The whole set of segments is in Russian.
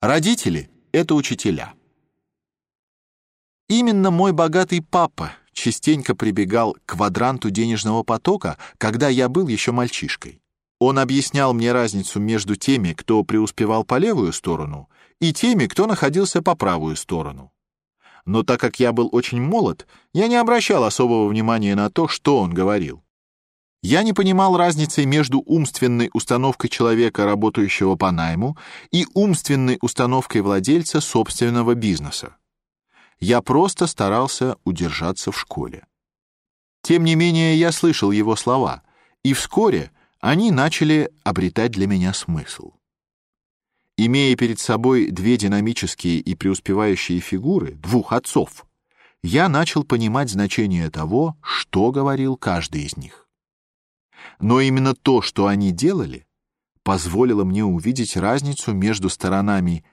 Родители — это учителя. Именно мой богатый папа частенько прибегал к квадранту денежного потока, когда я был еще мальчишкой. Он объяснял мне разницу между теми, кто преуспевал по левую сторону, и теми, кто находился по правую сторону. Но так как я был очень молод, я не обращал особого внимания на то, что он говорил. Я не понимал разницы между умственной установкой человека, работающего по найму, и умственной установкой владельца собственного бизнеса. Я просто старался удержаться в школе. Тем не менее, я слышал его слова, и вскоре они начали обретать для меня смысл. Имея перед собой две динамические и преуспевающие фигуры, двух отцов, я начал понимать значение того, что говорил каждый из них. Но именно то, что они делали, позволило мне увидеть разницу между сторонами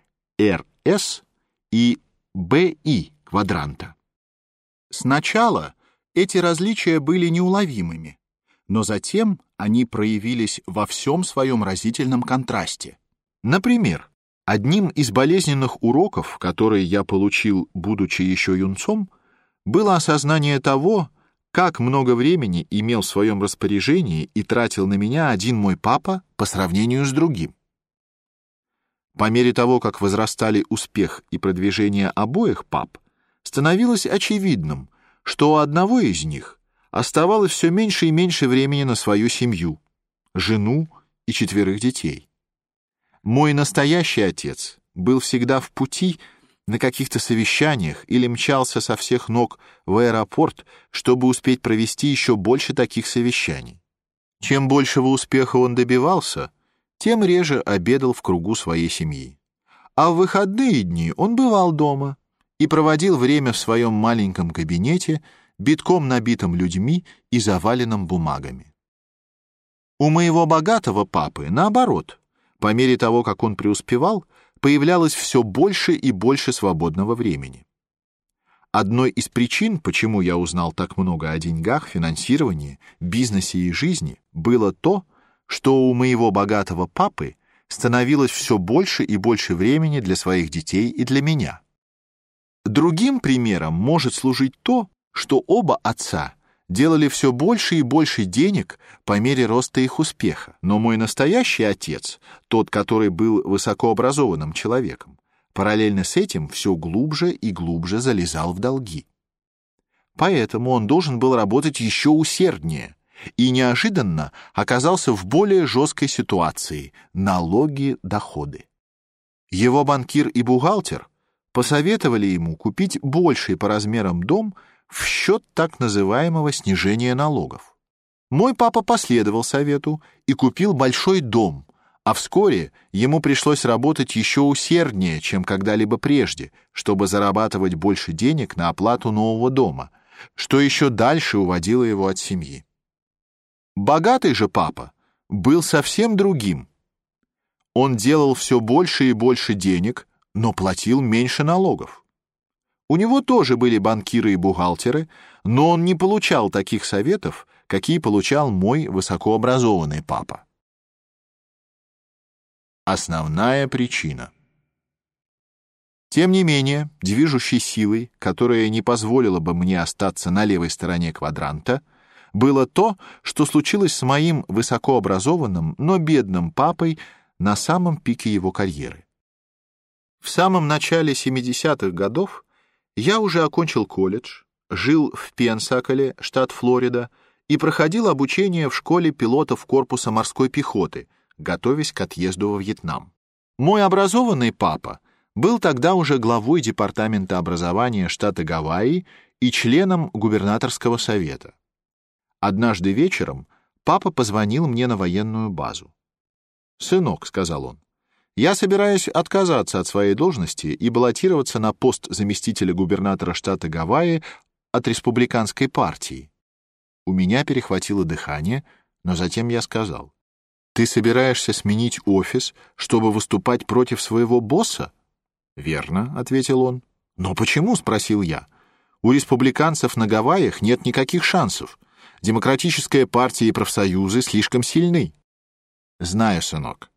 РС и БИ квадранта. Сначала эти различия были неуловимыми, но затем они проявились во всем своем разительном контрасте. Например, одним из болезненных уроков, которые я получил, будучи еще юнцом, было осознание того, как много времени имел в своем распоряжении и тратил на меня один мой папа по сравнению с другим. По мере того, как возрастали успех и продвижение обоих пап, становилось очевидным, что у одного из них оставалось все меньше и меньше времени на свою семью, жену и четверых детей. Мой настоящий отец был всегда в пути, на каких-то совещаниях или мчался со всех ног в аэропорт, чтобы успеть провести еще больше таких совещаний. Чем большего успеха он добивался, тем реже обедал в кругу своей семьи. А в выходные дни он бывал дома и проводил время в своем маленьком кабинете, битком набитым людьми и заваленным бумагами. У моего богатого папы, наоборот, по мере того, как он преуспевал, появлялось все больше и больше свободного времени. Одной из причин, почему я узнал так много о деньгах, финансировании, бизнесе и жизни, было то, что у моего богатого папы становилось все больше и больше времени для своих детей и для меня. Другим примером может служить то, что оба отца делали все больше и больше денег по мере роста их успеха. Но мой настоящий отец, тот, который был высокообразованным человеком, параллельно с этим все глубже и глубже залезал в долги. Поэтому он должен был работать еще усерднее и неожиданно оказался в более жесткой ситуации — налоги, доходы. Его банкир и бухгалтер посоветовали ему купить больший по размерам дом — в счет так называемого снижения налогов. Мой папа последовал совету и купил большой дом, а вскоре ему пришлось работать еще усерднее, чем когда-либо прежде, чтобы зарабатывать больше денег на оплату нового дома, что еще дальше уводило его от семьи. Богатый же папа был совсем другим. Он делал все больше и больше денег, но платил меньше налогов. У него тоже были банкиры и бухгалтеры, но он не получал таких советов, какие получал мой высокообразованный папа. Основная причина. Тем не менее, движущей силой, которая не позволила бы мне остаться на левой стороне квадранта, было то, что случилось с моим высокообразованным, но бедным папой на самом пике его карьеры. В самом начале 70-х годов я уже окончил колледж, жил в Пенсаколе, штат Флорида, и проходил обучение в школе пилотов корпуса морской пехоты, готовясь к отъезду во Вьетнам. Мой образованный папа был тогда уже главой департамента образования штата Гавайи и членом губернаторского совета. Однажды вечером папа позвонил мне на военную базу. «Сынок», — сказал он, я собираюсь отказаться от своей должности и баллотироваться на пост заместителя губернатора штата Гавайи от республиканской партии. У меня перехватило дыхание, но затем я сказал: "Ты собираешься сменить офис, чтобы выступать против своего босса?" "Верно", ответил он. "Но почему?" спросил я. "У республиканцев на Гавайях нет никаких шансов. Демократическая партия и профсоюзы слишком сильны". "Знаю, сынок.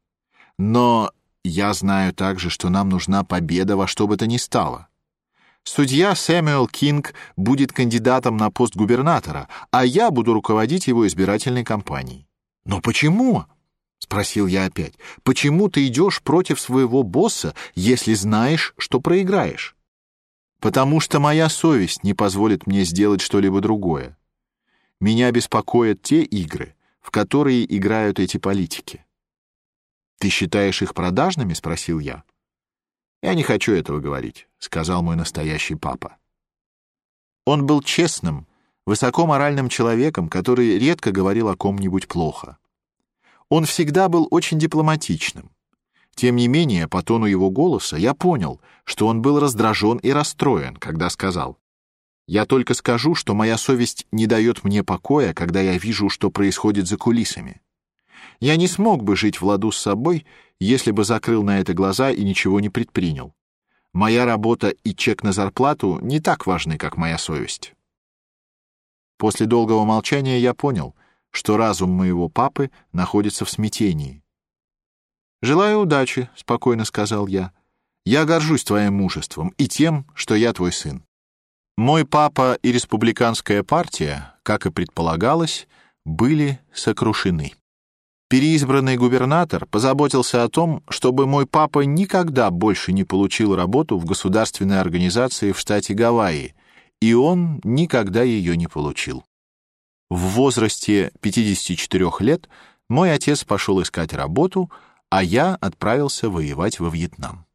Но я знаю также, что нам нужна победа во что бы то ни стало. Судья Сэмюэл Кинг будет кандидатом на пост губернатора, а я буду руководить его избирательной кампанией. Но почему? спросил я опять. Почему ты идешь против своего босса, если знаешь, что проиграешь? Потому что моя совесть не позволит мне сделать что-либо другое. Меня беспокоят те игры, в которые играют эти политики. Ты считаешь их продажными? – спросил я. Я не хочу этого говорить, сказал мой настоящий папа. Он был честным, высокоморальным человеком, который редко говорил о ком-нибудь плохо. Он всегда был очень дипломатичным. Тем не менее, по тону его голоса я понял, что он был раздражен и расстроен, когда сказал: "Я только скажу, что моя совесть не дает мне покоя, когда я вижу, что происходит за кулисами. Я не смог бы жить в ладу с собой, если бы закрыл на это глаза и ничего не предпринял. Моя работа и чек на зарплату не так важны, как моя совесть. После долгого молчания я понял, что разум моего папы находится в смятении. Желаю удачи, спокойно сказал я. Я горжусь твоим мужеством и тем, что я твой сын. Мой папа и республиканская партия, как и предполагалось, были сокрушены. Переизбранный губернатор позаботился о том, чтобы мой папа никогда больше не получил работу в государственной организации в штате Гавайи, и он никогда ее не получил. В возрасте 54 лет мой отец пошел искать работу, а я отправился воевать во Вьетнам.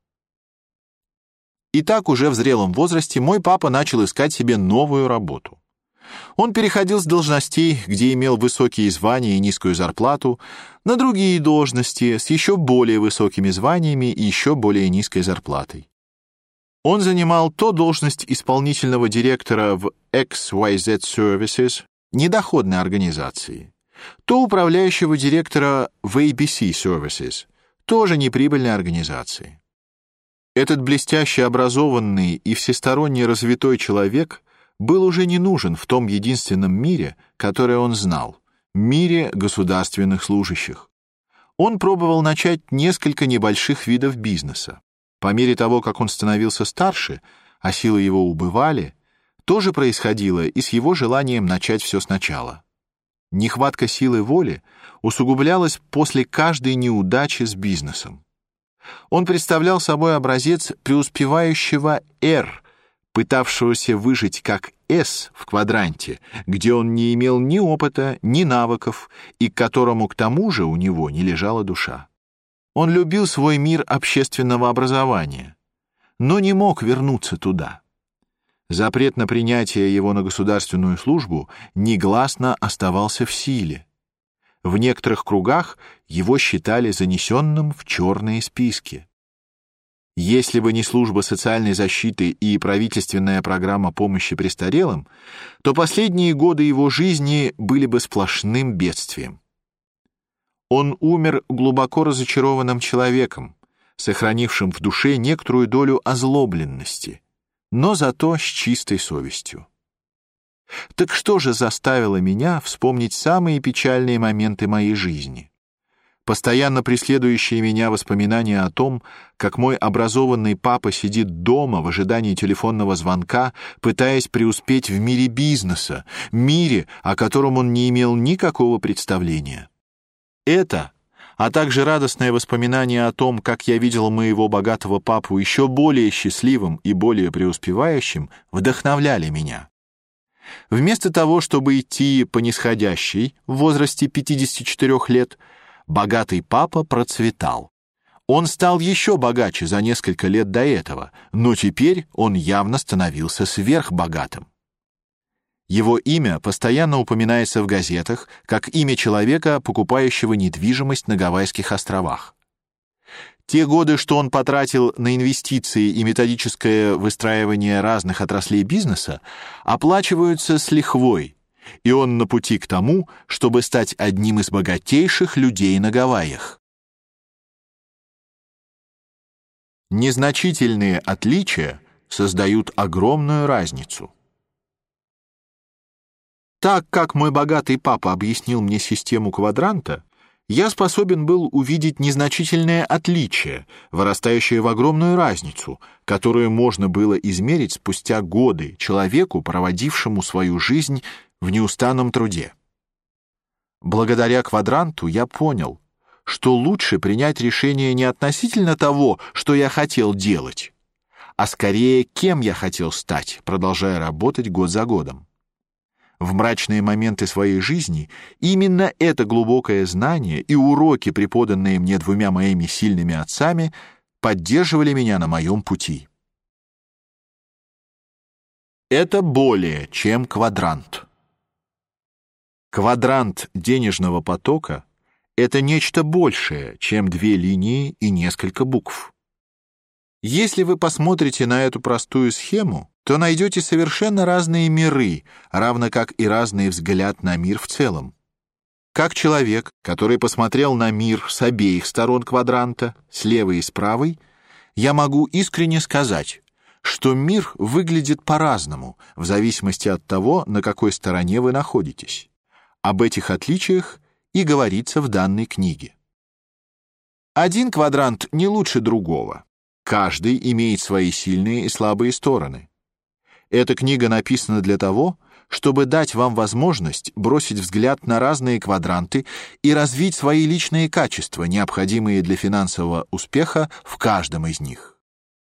И так уже в зрелом возрасте мой папа начал искать себе новую работу. Он переходил с должностей, где имел высокие звания и низкую зарплату, на другие должности с еще более высокими званиями и еще более низкой зарплатой. Он занимал то должность исполнительного директора в XYZ Services, недоходной организации, то управляющего директора в ABC Services, тоже неприбыльной организации. Этот блестяще образованный и всесторонне развитой человек был уже не нужен в том единственном мире, который он знал мире государственных служащих. Он пробовал начать несколько небольших видов бизнеса. По мере того, как он становился старше, а силы его убывали, то же происходило и с его желанием начать все сначала. Нехватка силы воли усугублялась после каждой неудачи с бизнесом. Он представлял собой образец преуспевающего R, пытавшегося выжить как S в квадранте, где он не имел ни опыта, ни навыков, и к которому к тому же у него не лежала душа. Он любил свой мир общественного образования, но не мог вернуться туда. Запрет на принятие его на государственную службу негласно оставался в силе. В некоторых кругах его считали занесенным в черные списки. Если бы не служба социальной защиты и правительственная программа помощи престарелым, то последние годы его жизни были бы сплошным бедствием. Он умер глубоко разочарованным человеком, сохранившим в душе некоторую долю озлобленности, но зато с чистой совестью. Так что же заставило меня вспомнить самые печальные моменты моей жизни? Постоянно преследующие меня воспоминания о том, как мой образованный папа сидит дома в ожидании телефонного звонка, пытаясь преуспеть в мире бизнеса, мире, о котором он не имел никакого представления. Это, а также радостное воспоминание о том, как я видел моего богатого папу еще более счастливым и более преуспевающим, вдохновляли меня. Вместо того, чтобы идти по нисходящей в возрасте 54 лет, богатый папа процветал. Он стал еще богаче за несколько лет до этого, но теперь он явно становился сверхбогатым. Его имя постоянно упоминается в газетах как имя человека, покупающего недвижимость на Гавайских островах. Те годы, что он потратил на инвестиции и методическое выстраивание разных отраслей бизнеса, оплачиваются с лихвой, и он на пути к тому, чтобы стать одним из богатейших людей на Гавайях. Незначительные отличия создают огромную разницу. Так как мой богатый папа объяснил мне систему квадранта, я способен был увидеть незначительное отличие, вырастающее в огромную разницу, которую можно было измерить спустя годы человеку, проводившему свою жизнь в неустанном труде. Благодаря квадранту я понял, что лучше принять решение не относительно того, что я хотел делать, а скорее кем я хотел стать, продолжая работать год за годом. В мрачные моменты своей жизни именно это глубокое знание и уроки, преподанные мне двумя моими сильными отцами, поддерживали меня на моем пути. Это более чем квадрант. Квадрант денежного потока — это нечто большее, чем две линии и несколько букв. Если вы посмотрите на эту простую схему, то найдете совершенно разные миры, равно как и разный взгляд на мир в целом. Как человек, который посмотрел на мир с обеих сторон квадранта, с левой и с правой, я могу искренне сказать, что мир выглядит по-разному в зависимости от того, на какой стороне вы находитесь. Об этих отличиях и говорится в данной книге. Один квадрант не лучше другого. Каждый имеет свои сильные и слабые стороны. Эта книга написана для того, чтобы дать вам возможность бросить взгляд на разные квадранты и развить свои личные качества, необходимые для финансового успеха в каждом из них.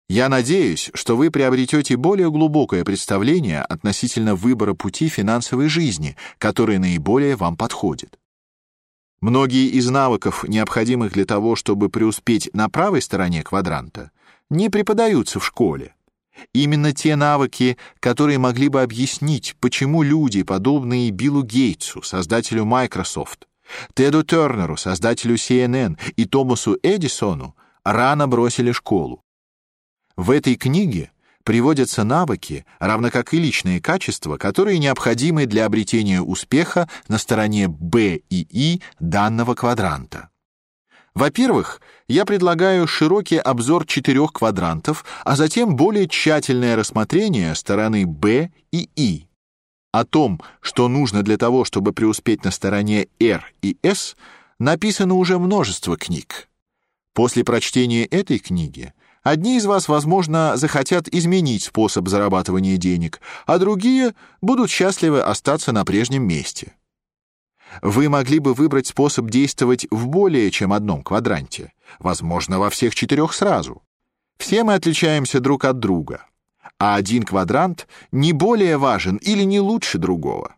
Я надеюсь, что вы приобретете более глубокое представление относительно выбора пути финансовой жизни, который наиболее вам подходит. Многие из навыков, необходимых для того, чтобы преуспеть на правой стороне квадранта, не преподаются в школе. Именно те навыки, которые могли бы объяснить, почему люди, подобные Биллу Гейтсу, создателю Microsoft, Теду Тернеру, создателю CNN, и Томасу Эдисону, рано бросили школу. В этой книге приводятся навыки, равно как и личные качества, которые необходимы для обретения успеха на стороне Б и И данного квадранта. Во-первых, я предлагаю широкий обзор четырех квадрантов, а затем более тщательное рассмотрение стороны Б и И. О том, что нужно для того, чтобы преуспеть на стороне R и S, написано уже множество книг. После прочтения этой книги Одни из вас, возможно, захотят изменить способ зарабатывания денег, а другие будут счастливы остаться на прежнем месте. Вы могли бы выбрать способ действовать в более чем одном квадранте, возможно, во всех четырех сразу. Все мы отличаемся друг от друга, а один квадрант не более важен или не лучше другого.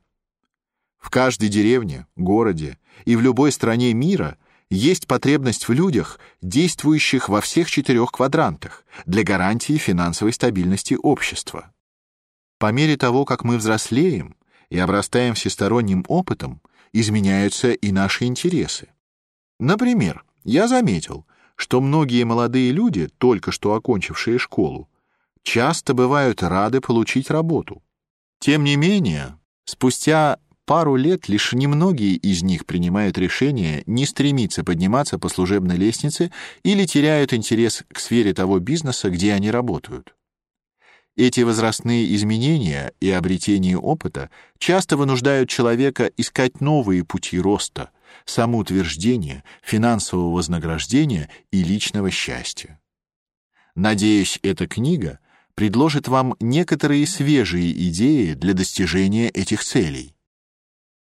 В каждой деревне, городе и в любой стране мира есть потребность в людях, действующих во всех четырех квадрантах для гарантии финансовой стабильности общества. По мере того, как мы взрослеем и обрастаем всесторонним опытом, изменяются и наши интересы. Например, я заметил, что многие молодые люди, только что окончившие школу, часто бывают рады получить работу. Тем не менее, спустя пару лет лишь немногие из них принимают решение не стремиться подниматься по служебной лестнице или теряют интерес к сфере того бизнеса, где они работают. Эти возрастные изменения и обретение опыта часто вынуждают человека искать новые пути роста, самоутверждения, финансового вознаграждения и личного счастья. Надеюсь, эта книга предложит вам некоторые свежие идеи для достижения этих целей.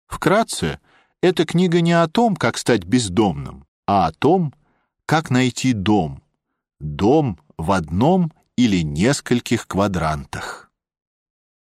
Вкратце, эта книга не о том, как стать бездомным, а о том, как найти дом. Дом в одном или нескольких квадрантах.